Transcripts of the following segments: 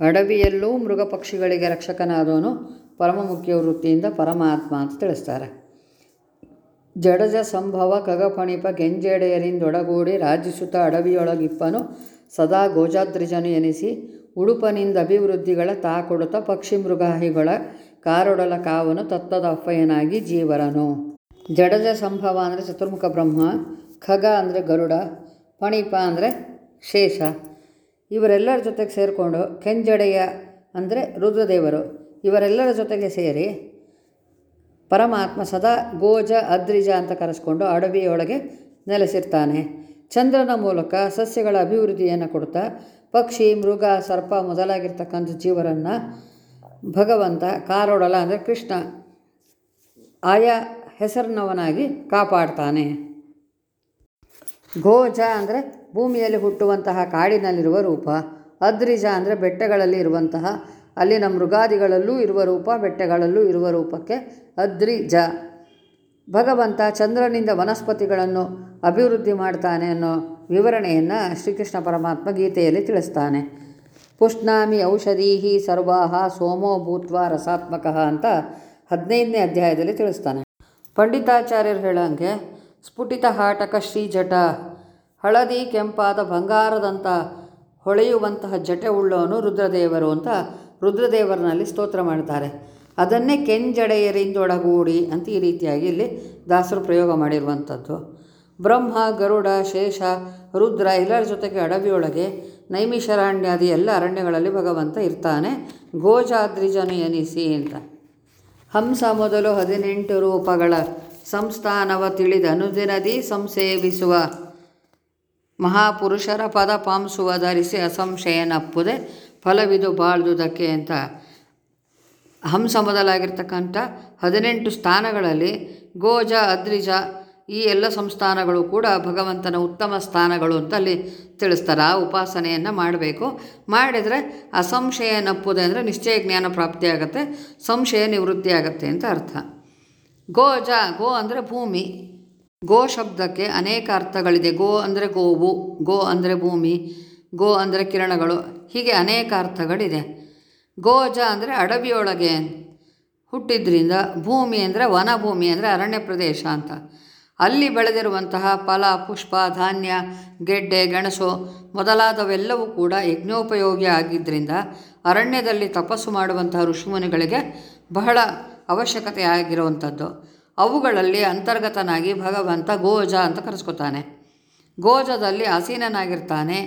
ಅಡವಿಯಲ್ಲೂ ಮೃಗ ಪಕ್ಷಿಗಳಿಗೆ ರಕ್ಷಕನಾದವನು ಪರಮ ಮುಖ್ಯ ವೃತ್ತಿಯಿಂದ ಪರಮಾತ್ಮ ಅಂತ ತಿಳಿಸ್ತಾರೆ. ಜಡಜ ಸಂಭವ ಕಗಪಣಿಪ ಗೆಂಜೆಡೆಯರಿಂದೊಡಗೂಡಿ ರಾಜಿಸುತ್ತ ಅಡವಿಯೊಳಗಿಪ್ಪನು ಸದಾ ಗೋಜಾದ್ರಿಜನು ಎನಿಸಿ ಉಡುಪನಿಂದ ಅಭಿವೃದ್ಧಿಗಳ ತಾ ಕೊಡುತ್ತ ಪಕ್ಷಿ ಮೃಗಾಹಿಗಳ ಕಾರೊಡಲ ಕಾವನು ತತ್ತದ ಅಪ್ಪಯ್ಯನಾಗಿ ಜೀವರನು. ಜಡಜ ಸಂಭವ ಅಂದರೆ ಚತುರ್ಮುಖ ಬ್ರಹ್ಮ, ಖಗ ಅಂದರೆ ಗರುಡ, ಪಣಿಪ ಅಂದರೆ ಶೇಷ. ಇವರೆಲ್ಲರ ಜೊತೆಗೆ ಸೇರಿಕೊಂಡು ಕೆಂಜಡೆಯ ಅಂದರೆ ರುದ್ರದೇವರು, ಇವರೆಲ್ಲರ ಜೊತೆಗೆ ಸೇರಿ ಪರಮಾತ್ಮ ಸದಾ ಗೋಜ, ಅದ್ರಿಜ ಅಂತ ಕರೆಸ್ಕೊಂಡು ಅಡವಿಯೊಳಗೆ ನೆಲೆಸಿರ್ತಾನೆ. ಚಂದ್ರನ ಮೂಲಕ ಸಸ್ಯಗಳ ಅಭಿವೃದ್ಧಿಯನ್ನು ಕೊಡ್ತಾ ಪಕ್ಷಿ, ಮೃಗ, ಸರ್ಪ ಮೊದಲಾಗಿರ್ತಕ್ಕಂಥ ಜೀವರನ್ನು ಭಗವಂತ, ಕಾರೋಡಲ ಅಂದರೆ ಕೃಷ್ಣ, ಆಯಾ ಹೆಸರಿನವನಾಗಿ ಕಾಪಾಡ್ತಾನೆ. ಗೋಜ ಅಂದರೆ ಭೂಮಿಯಲ್ಲಿ ಹುಟ್ಟುವಂತಹ ಕಾಡಿನಲ್ಲಿರುವ ರೂಪ, ಅದ್ರಿಜ ಅಂದರೆ ಬೆಟ್ಟಗಳಲ್ಲಿ ಇರುವಂತಹ, ಅಲ್ಲಿನ ಮೃಗಾದಿಗಳಲ್ಲೂ ಇರುವ ರೂಪ, ಬೆಟ್ಟಗಳಲ್ಲೂ ಇರುವ ರೂಪಕ್ಕೆ ಅದ್ರಿಜ. ಭಗವಂತ ಚಂದ್ರನಿಂದ ವನಸ್ಪತಿಗಳನ್ನು ಅಭಿವೃದ್ಧಿ ಮಾಡ್ತಾನೆ ಅನ್ನೋ ವಿವರಣೆಯನ್ನು ಶ್ರೀಕೃಷ್ಣ ಪರಮಾತ್ಮ ಗೀತೆಯಲ್ಲಿ ತಿಳಿಸ್ತಾನೆ. ಪುಷ್ಣಾಮಿ ಔಷಧೀಹಿ ಸರ್ವಾಹ ಸೋಮೋ ಭೂತ್ವ ರಸಾತ್ಮಕ ಅಂತ ಹದಿನೈದನೇ ಅಧ್ಯಾಯದಲ್ಲಿ ತಿಳಿಸ್ತಾನೆ. ಪಂಡಿತಾಚಾರ್ಯರು ಹೇಳಂಗೆ ಸ್ಫುಟಿತ ಹಾಟಕ ಶ್ರೀಜಟ. ಹಳದಿ ಕೆಂಪಾದ ಬಂಗಾರದಂಥ ಹೊಳೆಯುವಂತಹ ಜಟೆ ಉಳ್ಳವನು ರುದ್ರದೇವರು ಅಂತ ರುದ್ರದೇವರನಲ್ಲಿ ಸ್ತೋತ್ರ ಮಾಡ್ತಾರೆ. ಅದನ್ನೇ ಕೆಂಜಡೆಯರಿಂದೊಡಗೂಡಿ ಅಂತ ಈ ರೀತಿಯಾಗಿ ಇಲ್ಲಿ ದಾಸರು ಪ್ರಯೋಗ ಮಾಡಿರುವಂಥದ್ದು. ಬ್ರಹ್ಮ, ಗರುಡ, ಶೇಷ, ರುದ್ರ ಎಲ್ಲರ ಜೊತೆಗೆ ಅಡವಿಯೊಳಗೆ ನೈಮಿಷರಾಣ್ಯಾದಿ ಎಲ್ಲ ಅರಣ್ಯಗಳಲ್ಲಿ ಭಗವಂತ ಇರ್ತಾನೆ. ಗೋಜಾದ್ರಿಜನು ಎನಿಸಿ ಅಂತ. ಹಂಸ ಮೊದಲು ಹದಿನೆಂಟು ರೂಪಗಳ ಸಂಸ್ಥಾನವ ತಿಳಿದ ಅನುದಿನದಿ ಸಂಸೇವಿಸುವ. ಮಹಾಪುರುಷರ ಪದ ಪಾಂಸುವ ಧರಿಸಿ ಅಸಂಶಯನಪ್ಪುದೆ ಫಲವಿದು ಬಾಳ್ದುದಕ್ಕೆ ಅಂತ. ಹಂಸ ಮೊದಲಾಗಿರ್ತಕ್ಕಂಥ ಹದಿನೆಂಟು ಸ್ಥಾನಗಳಲ್ಲಿ ಗೋಜ, ಅದ್ರಿಜ ಈ ಎಲ್ಲ ಸಂಸ್ಥಾನಗಳು ಕೂಡ ಭಗವಂತನ ಉತ್ತಮ ಸ್ಥಾನಗಳು ಅಂತ ಅಲ್ಲಿ ತಿಳಿಸ್ತಾರೆ. ಆ ಉಪಾಸನೆಯನ್ನು ಮಾಡಬೇಕು. ಮಾಡಿದರೆ ಅಸಂಶಯ ನಪ್ಪುದೆ ಅಂದರೆ ನಿಶ್ಚಯ ಜ್ಞಾನ ಪ್ರಾಪ್ತಿಯಾಗತ್ತೆ, ಸಂಶಯ ನಿವೃತ್ತಿ ಆಗತ್ತೆ ಅಂತ ಅರ್ಥ. ಗೋಜ, ಗೋ ಅಂದರೆ ಭೂಮಿ. ಗೋ ಶಬ್ದಕ್ಕೆ ಅನೇಕ ಅರ್ಥಗಳಿದೆ. ಗೋ ಅಂದರೆ ಗೋವು, ಗೋ ಅಂದರೆ ಭೂಮಿ, ಗೋ ಅಂದರೆ ಕಿರಣಗಳು. ಹೀಗೆ ಅನೇಕ ಅರ್ಥಗಳಿದೆ. ಗೋಜ ಅಂದರೆ ಅಡವಿಯೊಳಗೆ ಹುಟ್ಟಿದ್ರಿಂದ ಭೂಮಿ ಅಂದರೆ ವನಭೂಮಿ ಅಂದರೆ ಅರಣ್ಯ ಪ್ರದೇಶ ಅಂತ. ಅಲ್ಲಿ ಬೆಳೆದಿರುವಂತಹ ಫಲ, ಪುಷ್ಪ, ಧಾನ್ಯ, ಗೆಡ್ಡೆ, ಗೆಣಸು ಮೊದಲಾದವೆಲ್ಲವೂ ಕೂಡ ಯಜ್ಞೋಪಯೋಗಿ ಆಗಿದ್ದರಿಂದ ಅರಣ್ಯದಲ್ಲಿ ತಪಸ್ಸು ಮಾಡುವಂತಹ ಋಷಿಮುನಿಗಳಿಗೆ ಬಹಳ ಅವಶ್ಯಕತೆ ಆಗಿರುವಂಥದ್ದು. ಅವುಗಳಲ್ಲಿ ಅಂತರ್ಗತನಾಗಿ ಭಗವಂತ ಗೋಜ ಅಂತ ಕರೆಸ್ಕೊತಾನೆ. ಗೋಜದಲ್ಲಿ ಆಸೀನನಾಗಿರ್ತಾನೆ.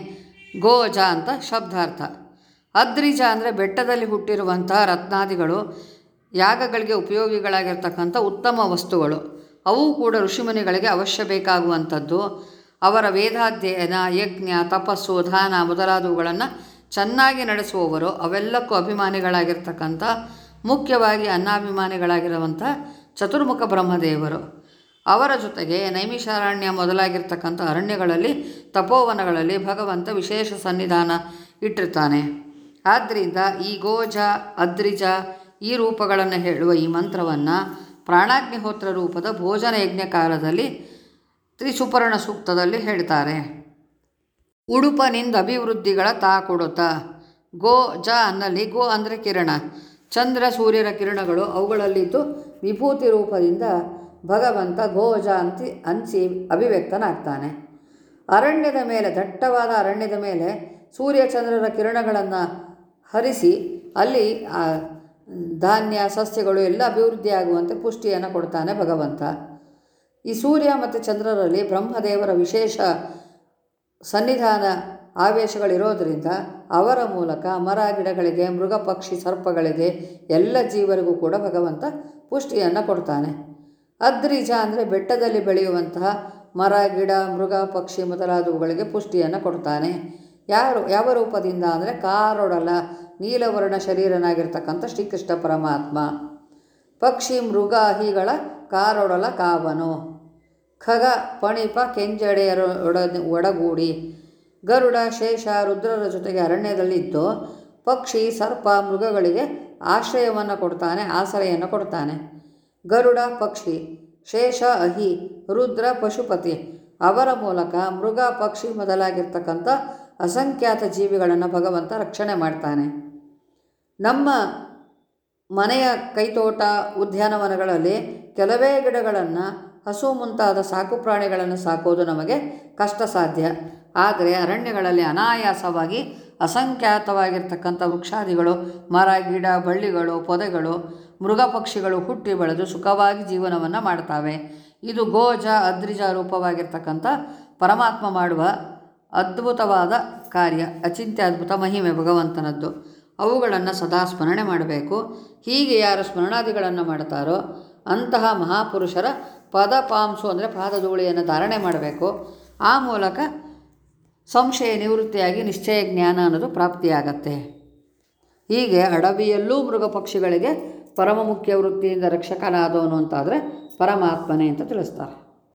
ಗೋಜ ಅಂತ ಶಬ್ದಾರ್ಥ. ಅದ್ರಿಜ ಅಂದರೆ ಬೆಟ್ಟದಲ್ಲಿ ಹುಟ್ಟಿರುವಂಥ ರತ್ನಾದಿಗಳು, ಯಾಗಗಳಿಗೆ ಉಪಯೋಗಿಗಳಾಗಿರ್ತಕ್ಕಂಥ ಉತ್ತಮ ವಸ್ತುಗಳು. ಅವು ಕೂಡ ಋಷಿಮುನಿಗಳಿಗೆ ಅವಶ್ಯ ಬೇಕಾಗುವಂಥದ್ದು. ಅವರ ವೇದಾಧ್ಯಯನ, ಯಜ್ಞ, ತಪಸ್ಸು, ದಾನ ಮೊದಲಾದವುಗಳನ್ನು ಚೆನ್ನಾಗಿ ನಡೆಸುವವರು, ಅವೆಲ್ಲಕ್ಕೂ ಅಭಿಮಾನಿಗಳಾಗಿರ್ತಕ್ಕಂಥ ಮುಖ್ಯವಾಗಿ ಅನ್ನಾಭಿಮಾನಿಗಳಾಗಿರುವಂಥ ಚತುರ್ಮುಖ ಬ್ರಹ್ಮದೇವರು. ಅವರ ಜೊತೆಗೆ ನೈಮಿಷಾರಣ್ಯ ಮೊದಲಾಗಿರ್ತಕ್ಕಂಥ ಅರಣ್ಯಗಳಲ್ಲಿ, ತಪೋವನಗಳಲ್ಲಿ ಭಗವಂತ ವಿಶೇಷ ಸನ್ನಿಧಾನ ಇಟ್ಟಿರ್ತಾನೆ. ಆದ್ದರಿಂದ ಈ ಗೋಜ, ಅದ್ರಿಜ ಈ ರೂಪಗಳನ್ನು ಹೇಳುವ ಈ ಮಂತ್ರವನ್ನು ಪ್ರಾಣಾಗ್ನಿಹೋತ್ರ ರೂಪದ ಭೋಜನ ಯಜ್ಞ ಕಾಲದಲ್ಲಿ, ತ್ರಿಸುಪರ್ಣ ಸೂಕ್ತದಲ್ಲಿ ಹೇಳ್ತಾರೆ. ಉಡುಪನಿಂದ ಅಭಿವೃದ್ಧಿಗಳ ತಾ ಕೊಡುತ್ತ ಗೋ ಜ ಅನ್ನಲ್ಲಿ ಗೋ ಅಂದರೆ ಕಿರಣ. ಚಂದ್ರ ಸೂರ್ಯರ ಕಿರಣಗಳು ಅವುಗಳಲ್ಲಿದ್ದು ವಿಭೂತಿ ರೂಪದಿಂದ ಭಗವಂತ ಗೋಜ ಅಂತಿ ಅನಿಸಿ ಅಭಿವ್ಯಕ್ತನಾಗ್ತಾನೆ. ಅರಣ್ಯದ ಮೇಲೆ, ದಟ್ಟವಾದ ಅರಣ್ಯದ ಮೇಲೆ ಸೂರ್ಯಚಂದ್ರರ ಕಿರಣಗಳನ್ನು ಹರಿಸಿ ಅಲ್ಲಿ ಧಾನ್ಯ, ಸಸ್ಯಗಳು ಎಲ್ಲ ಅಭಿವೃದ್ಧಿಯಾಗುವಂತೆ ಪುಷ್ಟಿಯನ್ನು ಕೊಡ್ತಾನೆ ಭಗವಂತ. ಈ ಸೂರ್ಯ ಮತ್ತು ಚಂದ್ರರಲ್ಲಿ ಬ್ರಹ್ಮದೇವರ ವಿಶೇಷ ಸನ್ನಿಧಾನ ಆವೇಶಗಳಿರೋದರಿಂದ ಅವರ ಮೂಲಕ ಮರ ಗಿಡಗಳಿಗೆ, ಮೃಗ ಪಕ್ಷಿ ಸರ್ಪಗಳಿಗೆ, ಎಲ್ಲ ಜೀವರಿಗೂ ಕೂಡ ಭಗವಂತ ಪುಷ್ಟಿಯನ್ನು ಕೊಡ್ತಾನೆ. ಅದ್ರಿಜ ಅಂದರೆ ಬೆಟ್ಟದಲ್ಲಿ ಬೆಳೆಯುವಂತಹ ಮರ, ಗಿಡ, ಮೃಗ, ಪಕ್ಷಿ ಮೊದಲಾದವುಗಳಿಗೆ ಪುಷ್ಟಿಯನ್ನು ಕೊಡ್ತಾನೆ. ಯಾರು, ಯಾವ ರೂಪದಿಂದ ಅಂದರೆ ಕಾರೊಡಲ, ನೀಲವರ್ಣ ಶರೀರನಾಗಿರ್ತಕ್ಕಂಥ ಶ್ರೀಕೃಷ್ಣ ಪರಮಾತ್ಮ. ಪಕ್ಷಿ ಮೃಗಾಹಿಗಳ ಕಾರೊಡಲ, ಕಾವನು. ಖಗ, ಪಣಿಪ ಕೆಂಜಡೆಯರ ಒಡ ಒಡಗೂಡಿ. ಗರುಡ, ಶೇಷ, ರುದ್ರರ ಜೊತೆಗೆ ಅರಣ್ಯದಲ್ಲಿದ್ದು ಪಕ್ಷಿ, ಸರ್ಪ, ಮೃಗಗಳಿಗೆ ಆಶ್ರಯವನ್ನು ಕೊಡ್ತಾನೆ, ಆಸರೆಯನ್ನು ಕೊಡ್ತಾನೆ. ಗರುಡ, ಪಕ್ಷಿ, ಶೇಷ, ಅಹಿ, ರುದ್ರ, ಪಶುಪತಿ ಅವರ ಮೂಲಕ ಮೃಗ, ಪಕ್ಷಿ ಮೊದಲಾಗಿರ್ತಕ್ಕಂಥ ಅಸಂಖ್ಯಾತ ಜೀವಿಗಳನ್ನು ಭಗವಂತ ರಕ್ಷಣೆ ಮಾಡ್ತಾನೆ. ನಮ್ಮ ಮನೆಯ ಕೈತೋಟ, ಉದ್ಯಾನವನಗಳಲ್ಲಿ ಕೆಲವೇ ಗಿಡಗಳನ್ನು ಹಸು ಮುಂತಾದ ಸಾಕು ಪ್ರಾಣಿಗಳನ್ನು ಸಾಕೋದು ನಮಗೆ ಕಷ್ಟ ಸಾಧ್ಯ ಆದರೆ ಅರಣ್ಯಗಳಲ್ಲಿ ಅನಾಯಾಸವಾಗಿ ಅಸಂಖ್ಯಾತವಾಗಿರ್ತಕ್ಕಂಥ ವೃಕ್ಷಾದಿಗಳು, ಮರ, ಗಿಡ, ಬಳ್ಳಿಗಳು, ಪೊದೆಗಳು, ಮೃಗ ಪಕ್ಷಿಗಳು ಹುಟ್ಟಿ ಬೆಳೆದು ಸುಖವಾಗಿ ಜೀವನವನ್ನು ಮಾಡ್ತವೆ. ಇದು ಗೋಜ, ಅದ್ರಿಜ ರೂಪವಾಗಿರ್ತಕ್ಕಂಥ ಪರಮಾತ್ಮ ಮಾಡುವ ಅದ್ಭುತವಾದ ಕಾರ್ಯ, ಅಚಿಂತ್ಯ, ಅದ್ಭುತ ಮಹಿಮೆ ಭಗವಂತನದ್ದು. ಅವುಗಳನ್ನು ಸದಾ ಸ್ಮರಣೆ ಮಾಡಬೇಕು. ಹೀಗೆ ಯಾರು ಸ್ಮರಣಾದಿಗಳನ್ನು ಮಾಡ್ತಾರೋ ಅಂತಹ ಮಹಾಪುರುಷರ ಪದ ಪಾಂಸು ಅಂದರೆ ಪಾದಧೂಳಿಯನ್ನು ಧಾರಣೆ ಮಾಡಬೇಕು. ಆ ಮೂಲಕ ಸಂಶಯ, ನಿವೃತ್ತಿಯಾಗಿ ನಿಶ್ಚಯ ಜ್ಞಾನ ಅನ್ನೋದು ಪ್ರಾಪ್ತಿಯಾಗತ್ತೆ. ಹೀಗೆ ಅಡವಿಯಲ್ಲೂ ಮೃಗ ಪಕ್ಷಿಗಳಿಗೆ ಪರಮ ಮುಖ್ಯ ವೃತ್ತಿಯಿಂದ ರಕ್ಷಕನಾದವನು ಅಂತಾದರೆ ಪರಮಾತ್ಮನೇ ಅಂತ ತಿಳಿಸ್ತಾರೆ.